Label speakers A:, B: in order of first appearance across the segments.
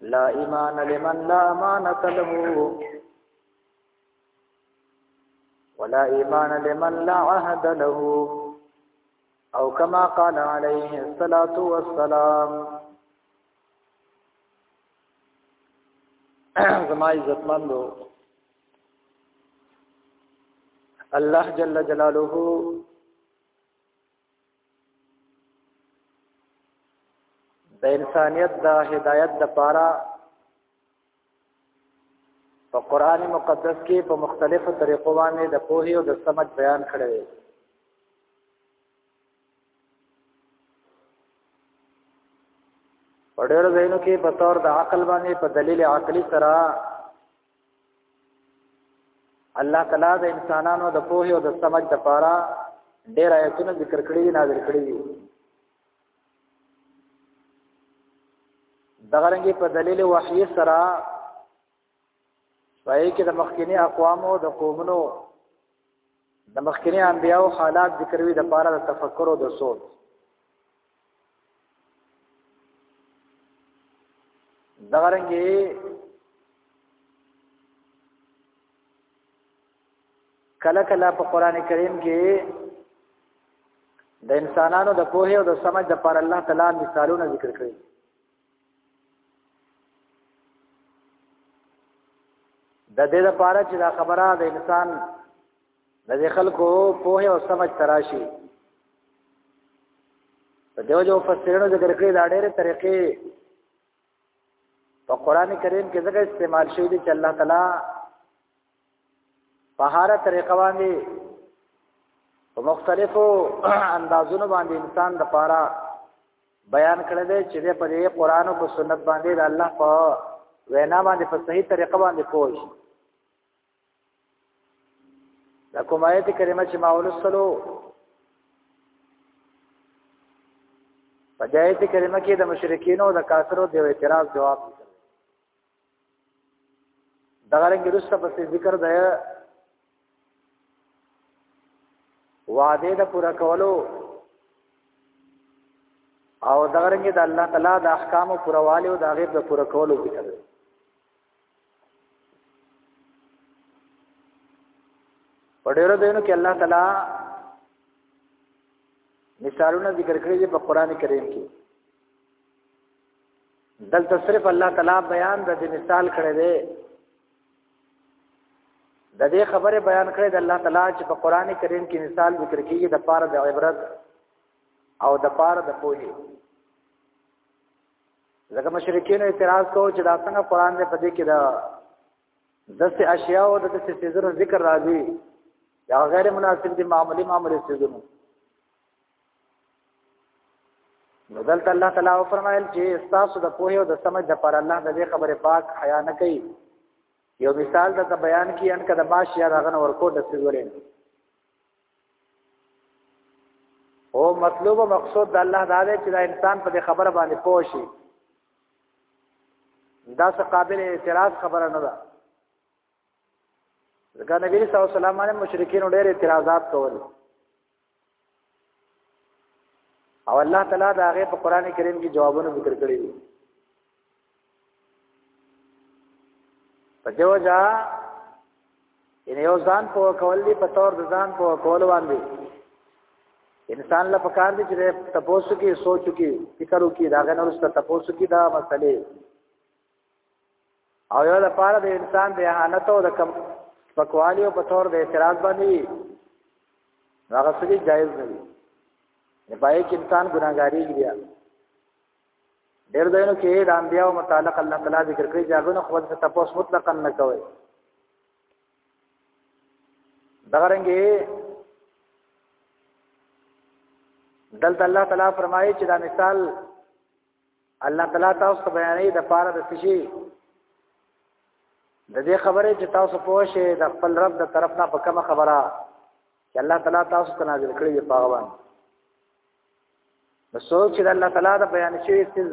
A: لا إيمان لمن لا أمانة له ولا ایمان لمن لا عهد له او کما قال علیه الصلاۃ والسلام زما عزت مندو الله جل جلاله د انسانیت د هدایت د پاره په قران مقدس کې په مختلفو طریقو باندې د پوهې او د سمج بیان کړی دی په ډېر ځایونو کې په تور د عقل باندې په دلیل عقلی سره الله تعالی د انسانانو د پوهې او د سمج د پاره ډېر آیتونه ذکر کړی دي نازل کړی دي دغه رنګه په دلیل وحی سره پای کې د مخکینی اقوامو د قومونو د مخکنی انبیاو حالات ذکر وی د پاره د تفکر او د سوچ دغه رنګي کله کله په قران کریم کې د انسانانو د پوهې او د سمج د پر الله تعالی مثالونه ذکر کړي د دې لپاره چې دا خبره د انسان د خلکو په او سمج تراشي په دیو جو فسرونو ذکر کړی دا ډېرې طریقې په قران کریم کې ځکه استعمال شوی دی چې الله تعالی په هر طریقه باندې په مختلفو اندازونو باندې انسان د پاره بیان کړی دی چې په دې قران او سنت باندې د الله په وینا باندې په صحیح طریقه باندې پوه شي دا کوم آیت کریمه چې ما ولسلو په دې آیت کریمه کې د مشرکین او د کافرو د اعتراض جواب دی دغه رنګ رسته په ذکر دی وعده د پورا کولو او دغه رنګ د الله تعالی د احکام او پرواله او د غیب د پورا کولو ذکر دی په ډیرو دینو کې الله تعالی مثالونه ذکر کړی دی په قران کریم کې دلته صرف الله تعالی بیان د دې مثال کړی دی د دې خبره بیان کړی د الله تعالی چې په قران کریم کې مثال ذکر کیږي د پاره د عبرت او د پاره د پوهې ځکه مشرکین اعتراض کوو چې دا څنګه قران دې په دې کې دا دسته اشیاء او دسته سيزونو ذکر راځي یا غیر مناسب دي معاملې معاملې سيزونو نو دلته الله تعالی او فرمایل چې تاسو د پوهه او د سمج د پر الله د دې خبره پاک حیا نه کوي یو مثال د بیان کی ان کده باش یا دغه ورکو د سګورین او مطلوب او مقصود د الله دا دی چې دا انسان په خبره باندې پوه شي دا څه قابل اعتراض خبره نه ده ځکه نبی صلی الله علیه وسلم باندې مشرکین ډېر اعتراضات کول او الله تعالی دا هغه په قران کریم کې جوابونه ذکر کړی دي په دیو ځا ان یو ځان په کول دی په تور د ځان په کول باندې انسان لا پکار دي چې تاسو کې سوچو کې فکر وکړي دا غنه ورسته تاسو کې دا مسلې او یو د پاره د انسان د اهانت او د کم پکوالی او په تور د اعتراض باندې هغه څه جایز نه دي نه پای کې انسان ګناګاری دی ډېر دینو کې د انبیا او متعلق الله تعالی ذکر کوي چې هغه نو خپل څه تاسو مطلقاً نه کوي دغه رنګه دلته الله تعالی فرمایي چې دا مثال الله تعالی تاسو ته بیانې د پاره د سشي د دې خبرې چې تاسو پوه شئ د خپل رب د طرف نه په کومه خبره چې الله تعالی تاسو ته نازل کړی دی په غوان نو څوک چې د الله تعالی د بیان شوی څیز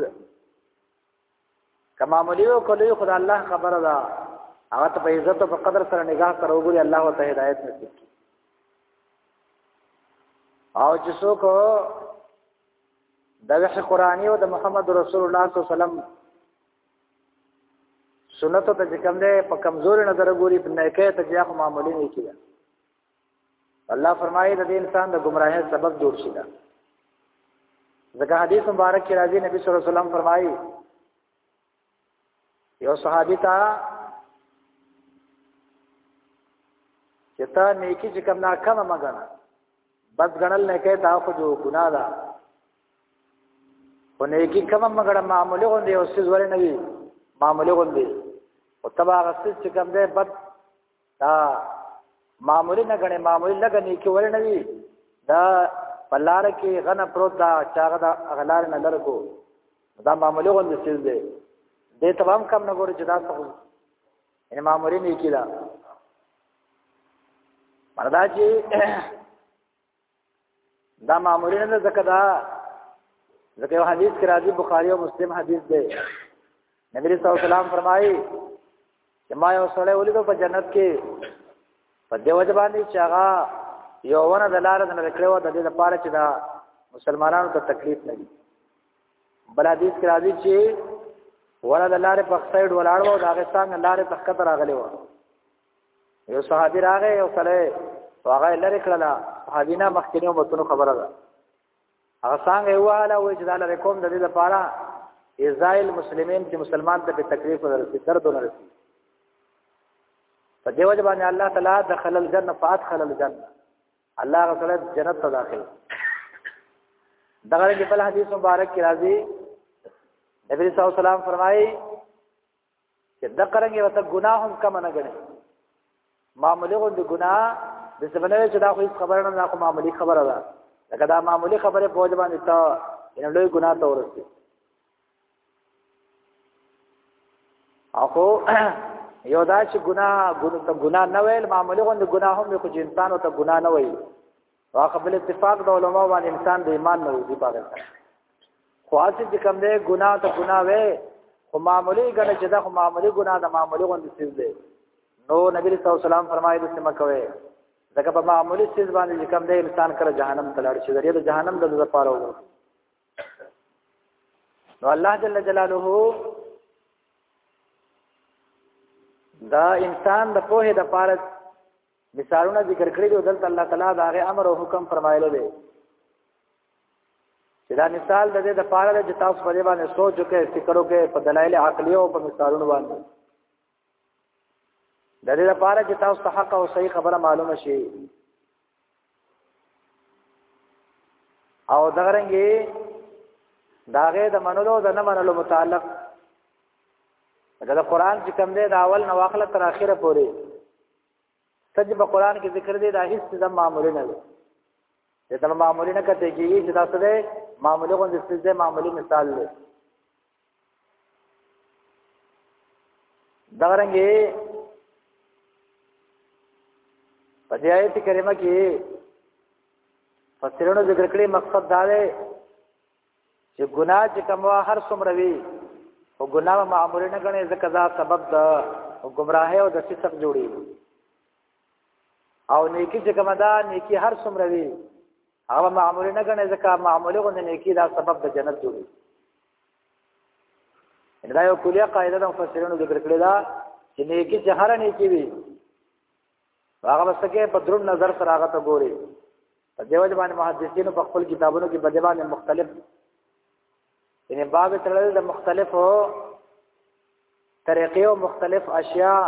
A: کما مليو کلی خدای الله خبره ده هغه ته په عزت او په قدر سره نگاه سره وګوري الله ته هدایت نصیب کړي او چې څوک دغه قرآنی او د محمد رسول الله صلی الله علیه وسلم سنت ته چې کوم دی په کمزوري نظر ګوري په نیکه ته چې هغه معاملې نه کیږي الله فرمایي د انسان د گمراهۍ سبب جوړ شي دا ځکه حدیث مبارک کې راځي نبی صلی الله علیه وسلم فرمایي یو صحابي ته چې تا نیکی چې کم نه کم مګنه بد غنل نه کوي دا خو جو ګنا ده او نیکی کم مګړه معاملې غوندې او سیز ورې نه وي معاملې غوندې او تبا غسل چې کم ده بد دا معمولی نه غني معمولی لګه نه کې ورنه وي دا پلار کې غنه پروت دا چاغه دا غلار نه لرګو دا معمولی غوند سیل دی دې تمام کم نه ګوري چې دا څه ان معمولی نه کیلا مردا چې دا معمولی نه ځکه دا ځکه یو حدیث کې راځي بخاری او مسلم حدیث دی نبی صلی الله علیه وسلم فرمایي چې ما یو سړی ولیدو په جنت کې په دیو ځبانې چې هغه یو ونه د لار د نکړو د دې لپاره چې دا مسلمانانو ته تکلیف نه وي بل حدیث کې راځي چې ونه د لارې په سایډ ولاړ وو دا غستان لارې په خطر راغلی وو یو صحابي راغی یو سره هغه لری کړل صحابي نه مخکینو متونو خبره ده هغه څنګه واله وې چې دا لری کوم د دې لپاره ازایل مسلمانین چې مسلمان ته تکلیف ورسي درد ورسي په دیو ځبانه الله تعالی دخل الجنه فادخل الجنه الله تعالی جنت ته داخل دغه کې بل حدیث مبارک کې راځي نبی صلی الله علیه وسلم فرمایي چې د قرنګي وته ګناه هم کم نه غني معاملې غو د ګناه د سبنه چې دا خو خبره نه دا خو معاملې خبره ده لکه دا معاملې خبره په وجه باندې تا ان لوی ګناه ته ورسي اخو یو دا چې ګناه ګناه نه ویل معاملې غو د ګناه هم خو انسان ته ګناه نه ویل واقع بل اتفاق د علماء باندې انسان د ایمان نه وځي پاره خو اصل چې کوم دی ګناه ته ګناه وې خو معمولی ګناه چې دا خو معمولی ګناه د معمولی غوندې څه دی نو نبی صلی الله علیه وسلم فرمایي د سم کوي ځکه په معمولی څه باندې چې کوم دی انسان کله جهنم ته لاړ شي د جهنم د لپاره وګوري نو الله جل جلاله دا انسان د پوهې د پاره مثالونه ذکر کړی دی دلته الله تعالی دا غي امر او حکم فرمایلو دی چې دا مثال د دې د پاره د تاسو په دې باندې سوچ وکړئ فکر وکړئ په دلایل عقلی او په مثالونو باندې د دې لپاره چې تاسو ته حق او صحیح خبره معلومه شي او دغه رنګي داغه د منلو د نه منلو متعلق دا قرآن چې کوم دی د اول نو اخله تر اخره پورې کله په قران کې ذکر دی دا هیڅ د معاملې نه دی دا معاملې نه کته کېږي چې دا څه دی معاملې غوندې څه دی معاملې مثال دی دا رنګه په دې آیت کریمه کې فسرونو ذکر کړی مقصد دا دی چې ګناه چې کوم هر څومره وي او ګناه معمولی نه غني ځکه دا سبب د گمراهۍ او د فسق جوړي او نیکی چې کوم دا نیکی هر څومره وي هغه معمولی نه غني ځکه معمولی غو نیکی دا سبب د جنت جوړي ان دا یو کلیه قاعده د مفسرینو ذکر کړی دا چې نیکی چې هر نیکی وي هغه مسکه په درون نظر سره هغه ته ګوري په دیو ځبان محدثینو په خپل کتابونو کې په دې باندې مختلف یعنی باب تړل د مختلفو طریقې او مختلف اشیاء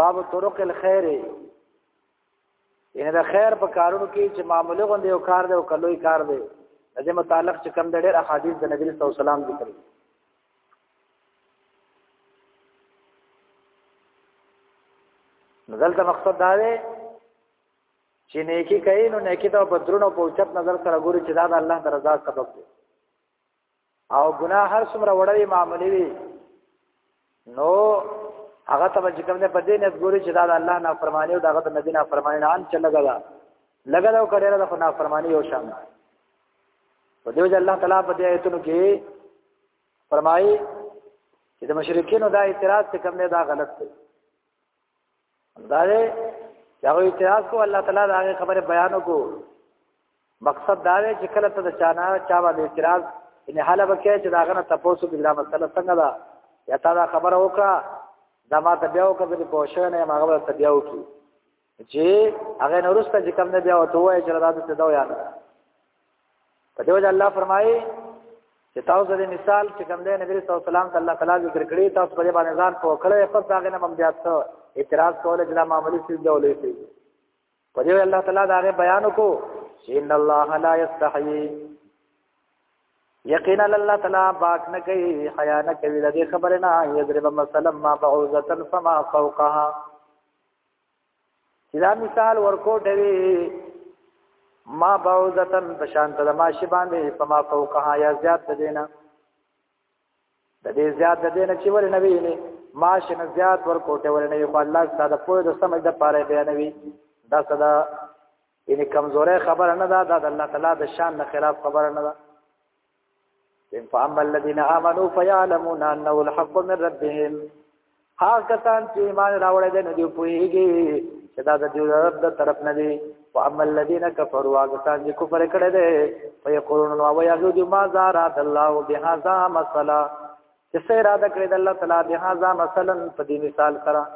A: باب طرق الخير یعنی د خیر په کارونو کې چې معاملې غوندې یو کار دی او کلوې کار دی د دې متعلق چې کم ډېر احادیث د نبی صلی الله علیه وسلم ذکر دي دلته مقصد دا دی چې نیکی کوي نو نیکی ته بدرونو په چت نظر سره ګوري چې دا د الله د رضا سبب دی او ګناه هر څومره وړوي معاملې وي نو هغه ته چې کوم نه پدې نه ګوري چې دا د الله نافرمانی او دغه د نبی نافرمانی نه ان چې لګا دا لګا دا کړی دا نافرمانی یو شان په دې وجه الله تعالی په دې آیتونو کې فرمایي چې د مشرکینو دا اعتراض څه کوم نه دا غلط دی دا دی چې هغه اعتراض کو الله تعالی دا هغه خبره بیان کو مقصد دا دی چې کله ته د چانا چا باندې اعتراض ان حاله وکړي چې دا غنه تاسو کې دا مسله څنګه ده یا تا دا خبره وکړه دا ما ته بیا وکړه چې پوښښ نه ما غوړ ته بیا وکړي چې هغه نورسته چې کوم نه بیا وته وای چې دا د څه دا یا نه په دې وجه الله فرمایي چې تاسو د مثال چې کوم دی نبی صلی الله علیه وسلم الله تعالی ذکر کړی تاسو په دې باندې ځان په کړه په ځاګه نه ممبیا ته اعتراض کول چې دا معاملې څه دی ولې څه په دې الله تعالی دا غي بیان کو چې ان الله لا یستحی یقینا الله تعالی پاک نه کوي حیا نه کوي د خبره نه یضرب مثلا ما بعوزه فما فوقها چې دا مثال ورکو ډوي ما بعوزتن بشانت د ماشي باندې په ما فوقها یا زیات د دینه د دې زیات د دینه چې ور نه ویني ماشي نه زیات ور کوټه ور نه وي خو الله ستاسو په د سمج د پاره بیانوي دا صدا یعنی کمزورې خبره نه ده دا د الله تعالی د شان نه خلاف خبره نه ده فاما الذين امنوا فيعلمون انه الحق من ربهم هغه کسان چې ایمان راوړل دي نو دوی پوهیږي چې دا د دوی رب د طرف نه دي واما الذين كفروا هغه کسان چې کفر کړي دي فيقولون او يهود ما زارات الله بهذا مثلا چې سره اراده کړې د الله تعالی بهذا مثلا په دې مثال سره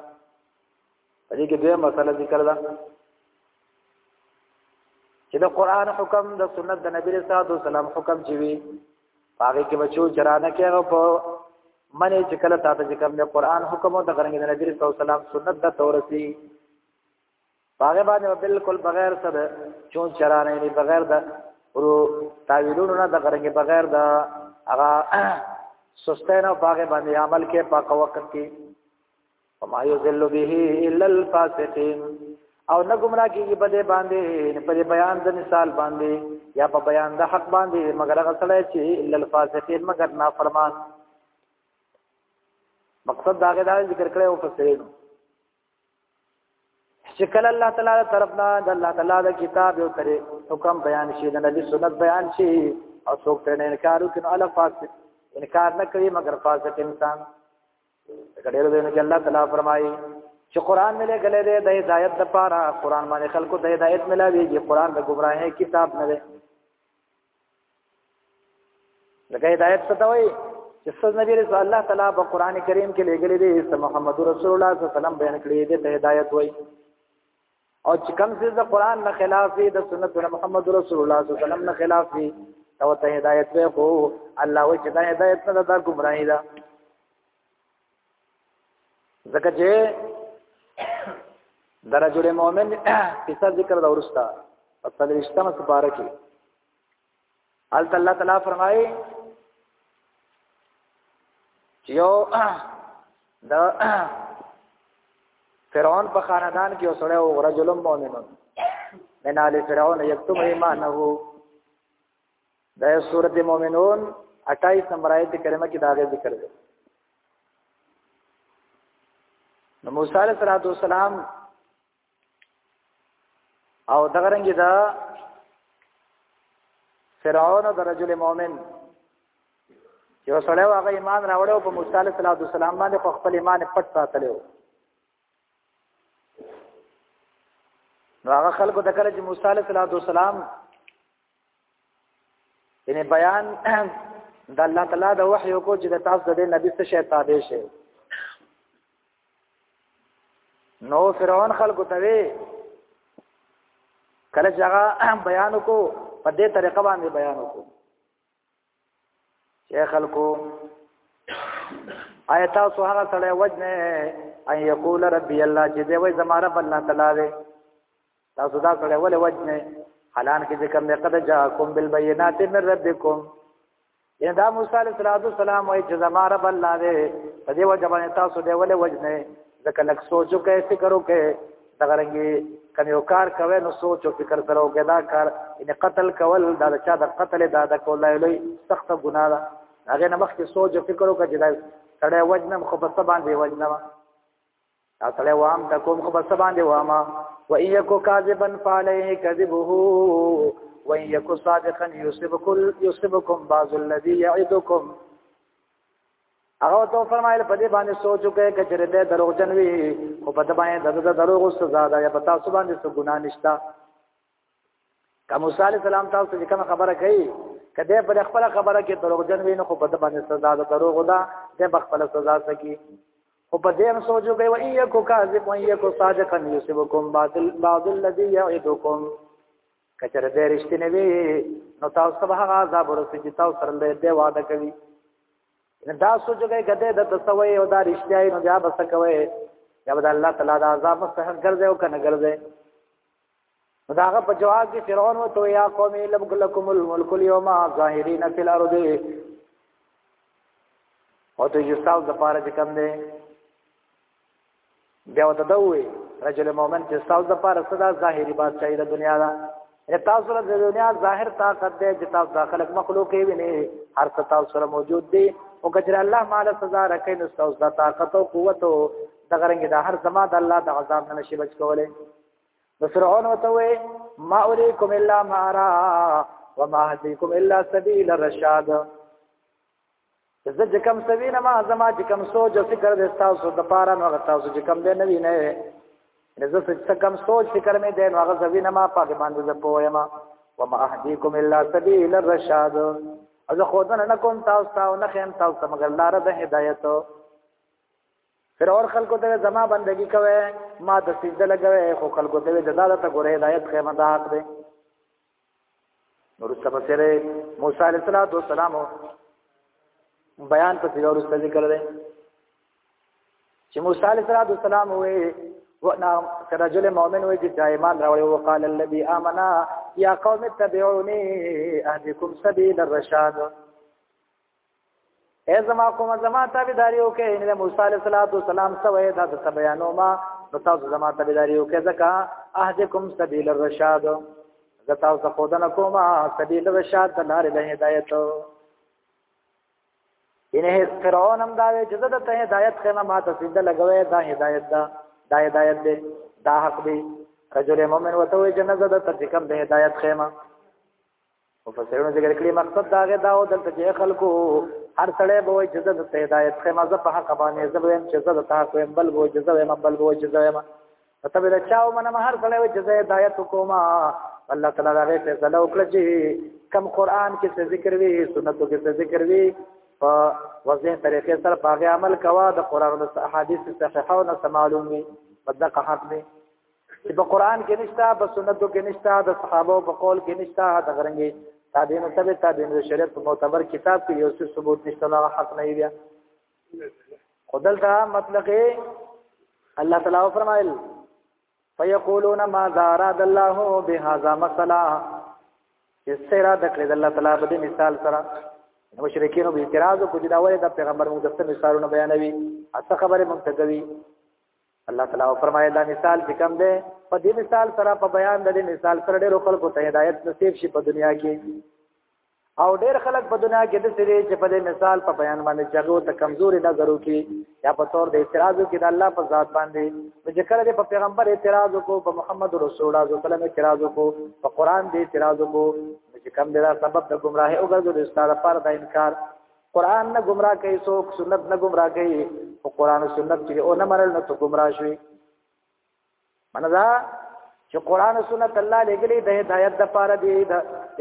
A: په دې کې دوه مسله ذکر ده چې د قران حکم د سنت د نبی رسول الله سلام حکم چې وی هغه کې بچو چرانه کې هغه په منې چې کله تاسو چې کوم د قران حکم او د غرنګ د نبی رسول الله سلام سنت د تورسي هغه باندې بالکل بغیر څه ده چون چرانه نه بغیر ده ورو تعویلونو نه د غرنګ بغیر ده هغه سستینه باغ باندې عمل کې پاک وخت کې وما يذل به الا الفاسقين او نه گمراه کیږي په دې باندې په دې بیان د مثال باندې یا په بیان د حق باندې مگر هغه سره چې الا الفاسقين مگر نافرمان مقصد دا غدا ذکر کړی او فسرین چې کله الله تعالی تر طرف نه د الله تعالی د کتاب یو ترې حکم بیان شي د نبی سنت بیان شي او څوک ترې انکار وکړي نو الفاسق انکار نه کوي مگر فاسق انسان کډیر دې نه الله تعالی فرمایي چې قران مې لګلې دې د هدایت لپاره قران باندې خلکو ته هدایت ملاويږي قران د گمراهۍ کتاب نه دی لکه هدایت څه ته وایي چې سز نبی رسول الله تعالی په قران کریم کې لګلې دې چې محمد رسول الله صلی الله علیه وسلم بیان کړی دې ته هدایت وایي او چې کوم څه د قران نه خلاف دی د سنت محمد رسول الله صلی الله علیه وسلم نه خلاف دی او ته هدایت به خو الله و چې دا هدایت نه دا ګمراهی ده ځکه چې درجه مؤمن قصه ذکر دا ورستا په تلریشتمه سپاره کې حالت الله تعالی فرمایي چې یو د فرعون په خاندان کې وسړی او رجل مؤمن من آل فرعون یکتم ایمانه د سورته مؤمنون 28 نمبر آیت کریمه کې دا غي ذکر دی نو موسی علیہ الصلوۃ والسلام او دغه رنګ دا فرعون د رجل مؤمن یو سړی واغه ایمان راوړو په موسی علیه السلام باندې خو خپل ایمان پټ ساتلو نو هغه خلکو د کله چې موسی علیه السلام یعنی بیان د الله تعالی د وحی کو چې د تاسو د نبی څخه شی تابع شي نو فرعون خلکو ته وی کله چې هغه بیان وکړو په دې طریقه باندې بیان وکړو چې خلکو آیت تاسو هغه سره وجنه ان یقول ربي الله چې دې وای زماره بل تعالی تاسو دا سړی ولې وجنه حالان کې ذکر نه قد جاءکم بالبينات من ربکم ان دا موسی علیہ الصلوۃ والسلام وای چې زما رب الله دې په دې وجه باندې تاسو دې ولې وجنه ځکه لک سوچو کې فکر وکې دغه رنګي کوم یو کار کوي نو سوچ او فکر سره وکړه دا کار ان قتل کول دا چا د قتل دا د کولای لوی سخت ګناه ده هغه نه مخکې سوچ او فکر وکړه چې دا سړی وجنم خو په سبا باندې وجنم اصله وام تکوم خو بس باندې واما و ان یکو کاذبا فعليه کذبه و ان یکو صادقا یصبکل یصبکم بعض الذي يعدكم هغه تو فرمایل په دې باندې سوچ وکړئ کچره دې دروغ جنوي خو په دې باندې د دروغ سزا ده یا پتا سو باندې څه ګناه نشتا کوم صلی الله سلام تاسو چې کوم خبره کوي کله په خپل خبره کې دروغجن ویني خو په دې باندې سزا ده دروغ ده ته په خپل سزا سکی خو په دې هم سوچو کوي وای یکو کاذب وای یکو صادق یوسبکم بعض بعض الذی یعدکم کچر دې رښتینه وی نو تاسو به هغه عذاب ورسې چې تاسو سره دې وعده کوي دا سوچو کوي کده د تسوي او دا رښتیا نه بیا بس کوي یا به الله تعالی دا عذاب مستحق ګرځي او کنه ګرځي داغه په جواب کې فرعون و تو یا قوم لم لكم الملك اليوم ظاهرين في الارض او ته یو تاسو د پاره چې کم دی بیا وته دا وې رجل مؤمن چې تاسو د پاره صدا ظاهري بادشاہي د دنیا دا تاسو له دنیا ظاهر طاقت دی چې تاسو داخله مخلوق یې ویني هر څه تاسو سره موجود دی او کجر الله مال سزا راکې نو تاسو د طاقت او قوت او دغه رنګ د هر زما د الله د عذاب نه شي بچ کولای نو فرعون وته وې ما اوريكم الا ما را وما اهديكم الا سبيل الرشاد زه چې کوم سوي نه ما زما چې کوم سوچ او فکر د تاسو د پاره نو هغه تاسو چې کوم دی نه وینئ نه زه چې کوم سوچ فکر مې دی نو هغه زوی نه ما پاګې باندې زه پوهیم وما اهديكم الا سبيل الرشاد زه خودنه نه کوم تاسو ته نه خیم تاسو مګر لار د هدایت فرعون خلکو ته زما بندگی کوي ما د سجده لګوي خو خلکو ته د داله ته ګوره هدایت خیمه دا حق دی ورسته پسره موسی علیه السلام بیان په سیده ورسته ذکر دی چې موسی علیه السلام وې ونا رجل مؤمن وې چې ایمان راوړی او قال الذي امنا یا قوم اتبعوني اهدكم سبيل الرشاد اے زما کوم زما تابعداري وکړئ ان له موسی عليه السلام سوې دا د بیانو ما نو تاسو زما تابعداري وکړئ ځکه اهدکم سبیل الرشاد زه تاسو خو دنه کوم سبیل الرشاد د لارې د هدایت ان هیڅ فرعون هم دا وی چې زه د ته هدایت خمه ما ته سیده لګوي دا هدایت دا دا هدایت دی دا حق دی رجل مؤمن وته وی جنازه د تکم د هدایت خیمه مفسرونو ذکر کړی مقصد دا غي دا او دلته چې خلکو هر سړی به وي جزد ته هدایت خې مزه په حق باندې زبویم چې زده تا کوم بل وو جزویم بل وو جزویم ته به چاو منم هر سړی وي جزې هدایت کوما الله تعالی دا غي فیصله وکړه چې کم قران کې څه ذکر وی سنتو کې څه ذکر وی په وزن طریقې سره په عمل کوا د قران او احادیث صحیحه او معلومي مدقه حق دی چې په قران کې نشته په سنتو کې نشته د صحابه په قول کې نشته دا غرنګي تابعین او تبع تابعین د شریعت په معتبر کتاب کې یو څه ثبوت نشته نه حق نه بیا خدل دا مطلب الله تعالی فرمایل فیقولون ما زاراد الله بهذا مثلا استرا د کړه الله تعالی په دې مثال سره مشرکین به اعتراض کوي دا وایي د پیغمبر مقدس مثالونه بیانوي اته خبره مونږ ته کوي الله تعالی فرمایي دا مثال چې کوم دی په دې مثال سره په بیان د دې مثال سره ډېر خلکو ته هدایت نصیب شي په دنیا کې او ډېر خلک په دنیا کې د سری چې په دې مثال په بیان باندې چغو ته کمزوري نظر وکي یا په تور د اعتراض وکي د الله په ذات باندې چې کله دې په پیغمبر اعتراض وکړو په محمد رسول الله صلی الله علیه وسلم اعتراض وکړو په قران دې اعتراض وکړو چې کوم دا سبب د گمراهي او ګرځو د استاد لپاره د انکار قران نه گمراه کوي څوک سنت نه گمراه کوي او قران او سنت چې او نه منل نو ته گمراه شوي مندا چې قران او سنت الله لګلې د هدایت د پاره دی د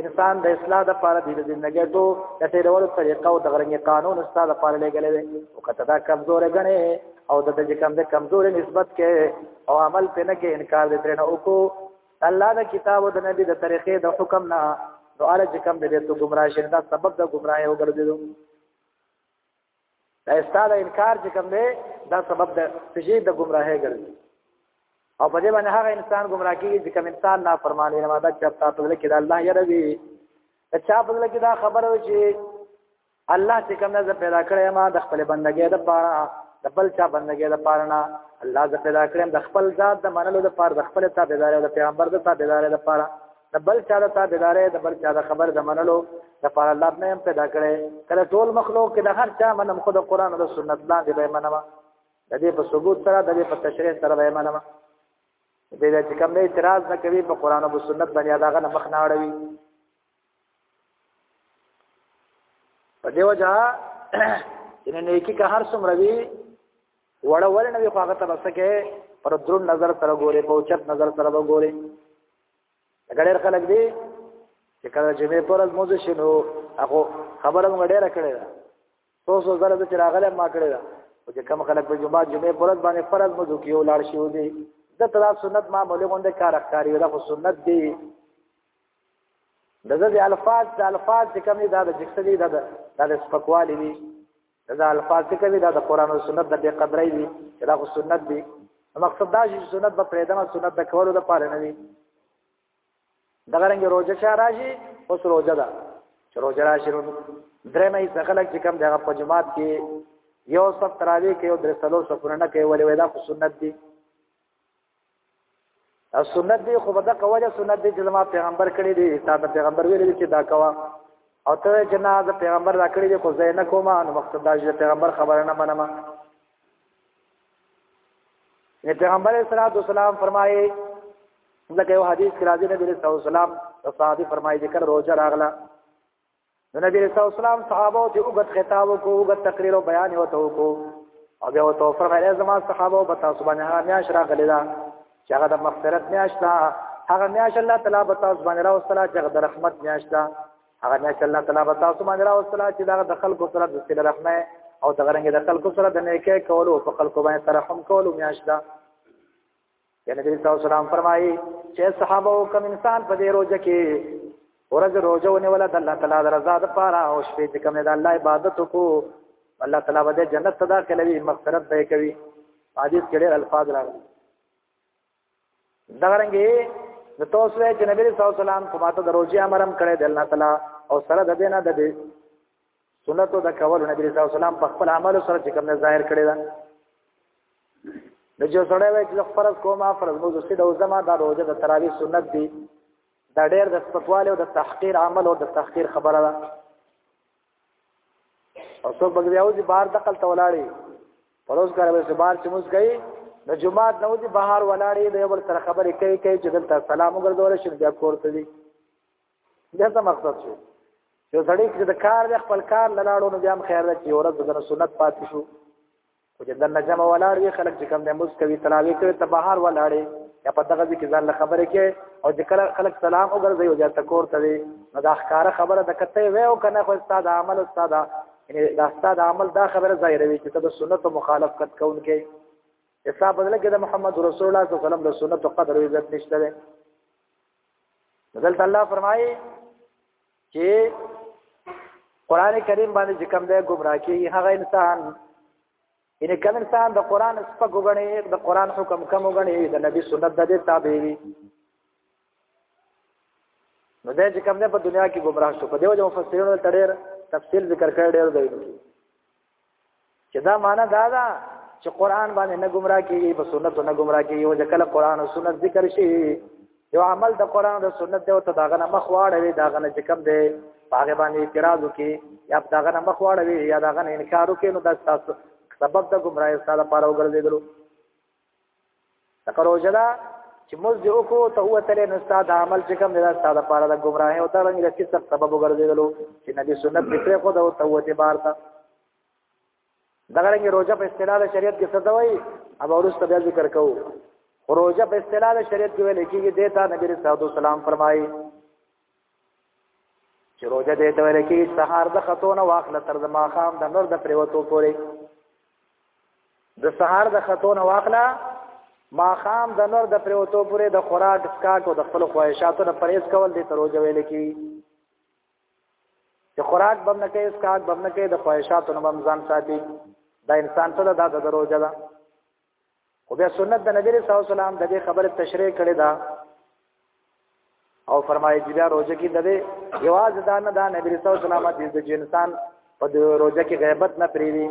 A: انسان د اصلاح د پاره دی د ژوندۍ ته د تیرولو طریقه او د غرنګي قانون استاد د پاره لګلې دی او کته دا کمزور غنې او د دې کم د کمزورې نسبت کې او عمل په نه کې انکار دې ترنه وکړو الله د کتاب او د نبی د طریقې د حکم نه نو اره چې کوم دې ته گمراه شې دا سبب د گمراهۍ وګرځیدو دا استاد انکار چې کوم دې دا سبب د فشي د گمراهۍ ګرځي او په دې باندې هغه انسان گمراه کیږي چې کوم انسان نه فرمانی نه ماده چې تاسو له کې د الله یې ربي چا په دې کې دا خبره و چې الله چې کوم نه پیدا کړی ما د خپل بندګۍ د پاره د بل چا بندګۍ د پاره نه الله ز پیدا کړم د خپل ذات د منلو د پاره د خپل تابعداري او د پیغمبر د تابعداري د پاره د بل چا د تابعداري د بل چا د خبر د منلو د پاره الله نه پیدا کړی کله ټول مخلوق کې د هر چا منم خود قرآن او سنت لاندې به منم د دې په ثبوت سره د دې په تشریح سره به منم دې چې کوم اعتراض نه کوي په قرآن او سنت باندې دا غنه مخ نه اړوي په دیو جا ان نیکی که هر څومره وی وړه ور نه وی خو هغه ته بسکه پر درون نظر سره ګوره په چت نظر سره وګوره ګډر خلک دی چې کله جمعې پر ورځ موزه شنو هغه خبره موږ ډیره کړې ده څو څو زره د چراغله ما کړې ده او چې کم خلک په جمعه جمعې پر ورځ باندې فرض موزه کیو لاړ شي ودی د تلا سنت معمولی غونډه کار اخکاری دا خو سنت دی دغه د الفاظ د الفاظ چې کوم دا د جکسه دي دا د سپکوالي دي دا الفاظ چې کوم دا د قران او سنت د بے قدرۍ دي دا خو سنت دي مقصد دا چې سنت به پرېدنه سنت د کولو د پاره نه دي دغه رنګ روزه چا راځي اوس روزه ده چې روزه راشي نو درې مې څخه لګ چې کوم دغه په جماعت کې یو صف تراوی کې یو درې سلو صفونه نه کوي ولې ودا خو سنت دي او سنت دی خو بده کوله سنت دی چې زما پیغمبر کړی دی تا د پیغمبر ویل چې دا کوا او ته چې نه د پیغمبر را کړی دی خو زه نه کوم نو مقصد دا چې پیغمبر خبره نه منم نه پیغمبر صلی الله علیه وسلم فرمایي لکه یو حدیث کې راځي نبی صلی الله علیه وسلم صحابي فرمایي چې کله روزه راغله د نبی رسول الله سلام صحابه ته وګت خطاب کو وګت تقریر او بیان وته کو او بیا وته فرمایله زما صحابه او تاسو باندې هغه میاش راغلی دا چې هغه د مغفرت میاش دا هغه میاش الله تعالی به تاسو باندې راوستله چې هغه د رحمت میاش دا هغه میاش الله تعالی به تاسو باندې راوستله چې دا د خلکو سره د صله رحمه او د غرنګ د خلکو سره د نیکه کولو په خلکو باندې ترحم کولو میاش دا یا نبی صلی الله علیه وسلم فرمایي چې صحابه او کوم انسان په دې روزه کې ورځ روزه ونیول د الله تعالی د رضا لپاره او شپې چې کوم د الله عبادت وکړو الله تعالی به جنت ته داخلوي مغفرت به کوي حدیث کې ډېر الفاظ راغلي دا رنګه د توسو چې نبی صلی الله علیه وسلم کومه ته د روزي امرم کړی د الله تعالی او سره د دینه د سنتو د کول نبی رسول الله سلام په خپل عمل سره چې کوم نه ظاهر کړی دا د جو سره وای چې فرض کومه فرض مو زسته د زما د روزه د تراوی سنت دی دا ډېر د سپکواله او د تحقیر عمل او د تحقیر خبره ده او څوک بګ دیاو چې بهر دقل ته ولاړی پروز کار به بهر چې موږ گئی نو جمعات نو دي بهر ولاړی د یو بل سره خبرې کوي کوي چې دلته سلام وګرځول شي بیا کور ته دي دا څه مقصد شو چې سړی چې د کار د خپل کار لاړو نو بیا هم خیر ده چې ورځ د سنت پاتې شو او چې د نجم ولاړ وي خلک چې کوم د مز کوي تلاوي کوي ته بهر ولاړې یا په دغه ځکه ځان له خبرې کې او چې کله خلک سلام وګرځي او ځات کور ته وي نو دا ښکارا خبره د کته وې او کنه خو استاد عمل استاد یعنی دا استاد عمل دا خبره ظاهر وي چې ته د سنت مخالفت کوونکې حساب بدل کې د محمد رسول الله صلی الله علیه وسلم د سنت قدر او عزت نشته دلته الله فرمایي چې قران کریم باندې چې کوم دی گمراه کیږي هغه انسان ان کوم انسان د قران سپک وګڼي د قران حکم کم وګڼي د نبی سنت د دې تابع وي نو دا چې کوم دی په دنیا کې گمراه شو په دې وجه مفسرینو تړي تفصیل ذکر کړی ډېر دی چې دا معنا دا ده چې قران باندې نه گمراه کیږي په سنت نه گمراه کیږي او ځکه قران او سنت ذکر شي یو عمل د قران او سنت دی او ته داغه نه مخ واړوي داغه نه کم دی هغه باندې اعتراض وکي یا داغه نه مخ واړوي یا داغه نه انکار وکي نو دا تاسو سبب د گمراهی سره پاره وګرځیدلو دا روزه ده چې موږ دې وکړو ته وتلې نو ستاسو د عمل چې کوم دا ستاسو لپاره د ګمراهۍ او ترنګ د فسق سبب وګرځیدلو چې نبی سنت فکر خو دا ته وته بار تا دغه رنګ روزه په اصطلاح د شریعت کې څه دوی اب اورسته بیا ذکر کوو روزه په اصطلاح د شریعت کې ویل کېږي د تا نبی رسول الله سلام فرمایي چې روزه دې ته ویل کېږي سهار د خطو نه واخله تر د ماښام د نور د پریوتو پورې د سهار د خطو نه واخله ماښام د نور د پریوتو پورې د خوراک اسکاک او د خپل خواهشاتو نه پرهیز کول دې ته روزه ویل کېږي چې خوراک بم نه کوي اسکاک بم نه کوي د خواهشاتو نه بم ځان ساتي دا انسان ته دا د روزه ده خو بیا سنت د نبی رسول سلام د دې خبره تشریح کړې ده او فرمایي چې بیا روزه کې د دې یواز دا نه دا نبی رسول سلام د دې انسان په روزه کې غیبت نه پریوي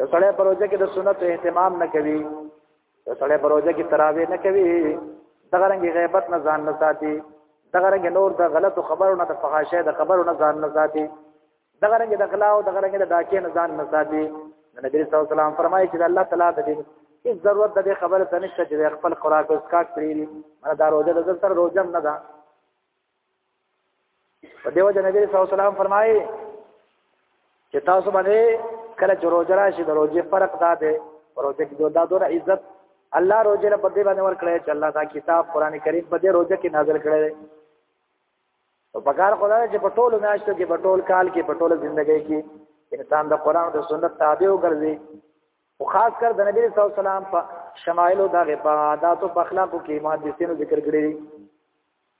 A: یو سړی په روزه کې د سنت اهتمام نه کوي یو سړی په روزه کې تراوی نه کوي دغه رنګ غیبت نه ځان نه ساتي دغه رنګ نور د غلطو خبرو نه د فحاشۍ د خبرو نه ځان نه ساتي دغه رنګ د غلا او دغه رنګ د ډاکې نه ځان نه ساتي نبی صلی الله علیه وسلم فرمایي چې الله تعالی د دې هیڅ ضرورت د دې خبره ته نشته چې خپل خوراک او اسکاک پرې دي مله دا روزه د ځل سره روزه نه ده په دیو جن نبی صلی الله علیه وسلم فرمایي چې تاسو باندې کله چې روزه راشي د روزه فرق دا دی روزه کې دا دوره عزت الله روزه له پدې باندې ور کړی چې الله دا کتاب قران کریم په دې روزه کې نازل کړی او په کار خدا چې په ټولو میاشتو کې په ټول کال کې په ټولو ژوندۍ کې انسان د قران او د سنت تابع وګرځي او خاص کر د نبی صلی الله علیه وسلم په شمایل او دغه په عادت او اخلاقو کې محدثینو ذکر کړی دی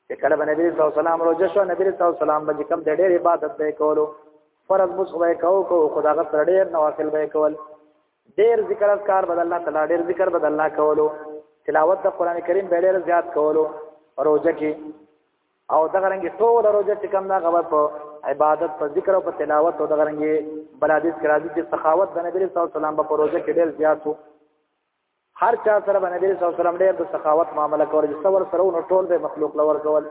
A: چې کله باندې نبی صلی الله علیه وسلم روزه شو نبی صلی الله علیه وسلم باندې کوم د ډېر عبادت به کولو فرض مو صبح کو کو خدا غ پر ډېر نوافل به کول ډېر ذکر اذکار بدل الله تعالی ډېر ذکر بدل الله کولو تلاوت د قران کریم به ډېر زیات کولو روزه کې او دغه رنګ ټول روزه چې کوم دا غوړ په عبادت په ذکر او په تلاوت او دغه رنګ بل حدیث کې راځي چې سخاوت د نبی صلی الله علیه وسلم په روزه کې ډېر زیات وو هر چا سره باندې نبی صلی الله علیه وسلم ډېر د سخاوت معاملې کول چې څور سره نو ټول به مخلوق لور کول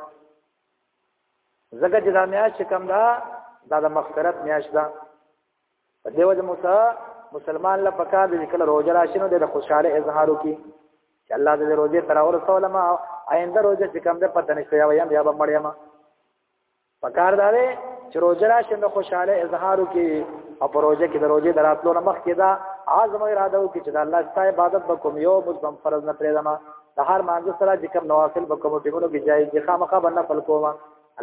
A: زګه چې دا میاش کم دا دا د مغفرت میاش ده په دیو د موسی مسلمان له پکار دي کله روزه راشنو د خوشاله اظهار وکي چې الله دې روزه تر اور سوال ما آینده روزه چې کم ده پته نشته یا یم یا به مړ یم پکار دا دی چې روزه راشنو خوشاله اظهار وکي او په روزه کې د روزه دراتلو نه مخکې دا عازم اراده وکي چې د الله ستای عبادت وکوم یو مزم فرض نه پرې دما د هر مانځ سره چې کم نوافل وکوم ټیمونو کې جایز دي خامخا باندې فل کوم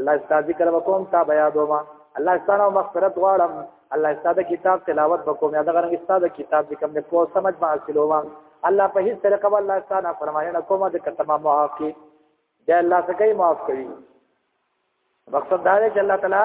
A: الله استاد ذکر وکوم تا بیا دوما الله استاد او مغفرت غواړم الله استاد کتاب تلاوت وکوم یا دغه رنګ استاد کتاب کوم نه په سمج ما حاصلو ما الله په هیڅ طریقه والله استاد فرمایله کومه د کتمه معاف کی دا الله څخه معاف کوي مقصد دا دی چې الله تعالی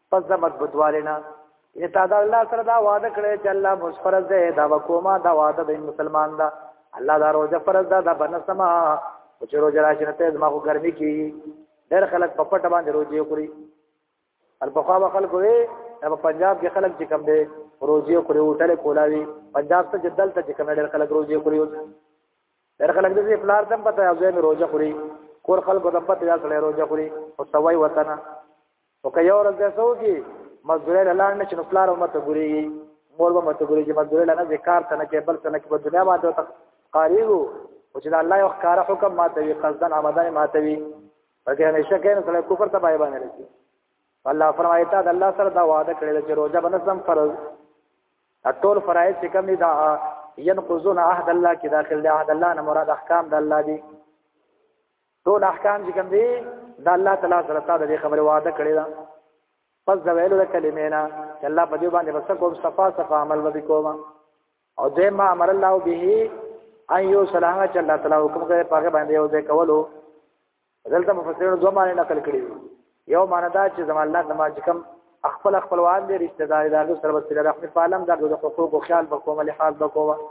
A: پس د مضبوطوالي نه یعنی تا دا الله سره دا وعده کړی چې الله موږ فرض دی دا وکوما دا وعده به مسلمان دا الله دا روزه فرض دا دا بنسما او چې روزه راشي نه ته ما خو ګرمي کی ډېر خلک په پټ باندې روزه کوي البخوا به خلک وي په پنجاب کې خلک چې کم دي روزه کوي او ټل کولاوي پنجاب ته جدل ته چې کم ډېر خلک روزه کوي ډېر خلک دې پلار تم پته او زه روزه کوي کور خلکو د پته یا سره روزه کوي او سوي وطن او که یو ورځ دې څو کې مزدوري لاله نه چې نو پلار عمر ته ګوري مور به مته ګوري چې مزدوري لاله نه کار ته نه کې بل څه نه کې په دنیا باندې ته قاری وو او چې الله یو کار حکم ماته وي قصدا آمدان ماته وي بلکې همیشه کې نو سره کفر ته پای باندې رسي الله فرمایي ته الله سره دا وعده کړی چې روزه بنسم فرض ټول فرایض چې کوم دي دا ينقضون عهد الله کې داخل دي عهد الله نه مراد احکام د الله دي ټول احکام چې کوم دي دا الله تعالی سره تا د خبره وعده کړی دا پس د ویلو د کلمې نه چې الله په دې باندې بس کوم صفا صفا عمل ودی کوم او دې ما امر الله به ايو سلام چې الله تعالی حکم کوي پاګه باندې یو ځای کولو دلته مفسرین دوه معنی نقل کړی یو معنی دا چې زم الله نماز کوم خپل خپلوان دې رشتہ دار دغه سره وسیله رحمت عالم دغه حقوق او خیال بکوم له حال بکوم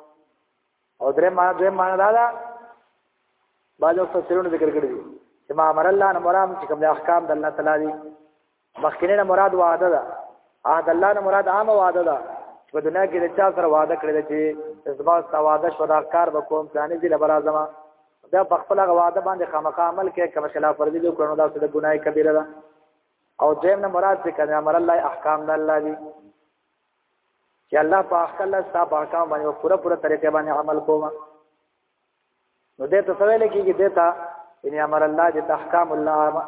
A: او درې معنا دوی معنا دا ده بعضو فسرونو ذکر کړی دي چې ما امر الله نه مرام چې کوم احکام د الله تعالی دي مخکینه نه مراد وعده ده عهد الله نه مراد عام وعده ده چې په دنیا کې د چا سره وعده کړی ده چې زما سره وعده شو دا کار به کوم ځانې دي لبرا زما دا په خپل وعده باندې خامخا عمل کوي کوم خلاف ورزي جو کړنو دا څه د ګناي کبیره ده او دیم نه مراد څه کنه امر الله احکام د الله دي چې الله په خپل ستا په احکام باندې پوره پوره طریقې باندې عمل کوم نو دې ته سوال کېږي دې ته ان امر الله دې احکام الله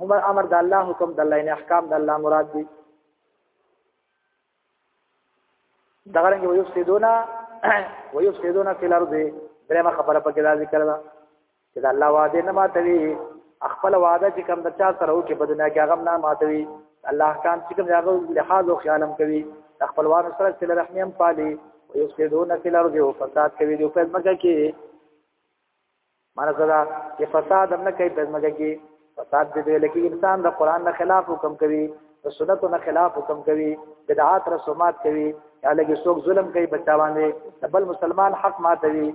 A: هم امر د الله حکم د الله نه احکام د الله مراد دي دغه رنګ ويفسدون ويفسدون في الارض درېمه خبره پکې دا ذکر ده چې د الله وعده نه ماتوي خپل وعده چې کوم د چا سره وکړي په دنیا کې هغه نه ماتوي الله کام چې کوم هغه لحاظ او خیالم کوي خپلوان سره چې رحم هم پالي او یفسدون فی الارض او فساد کوي دوی په ځمکه کې مرزدا چې فساد هم نه کوي په ځمکه کې فساد دې لکه انسان د قران نه خلاف حکم کوي د سنتو نه خلاف حکم کوي بدعات رسومات کوي یا لګي څوک ظلم کوي بچا باندې بل مسلمان حق ماتوي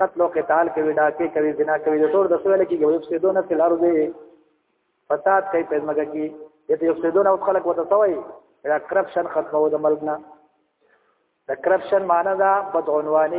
A: قتل او قتال کوي دا کې کوي زنا کوي ټول د سوال کې یو څه دونه په لارو دی فساد کوي په مګه کې دته یو څه دونه او خلک وته سوي دا کرپشن ختمو د ملک نه د کرپشن معنی دا بدعنواني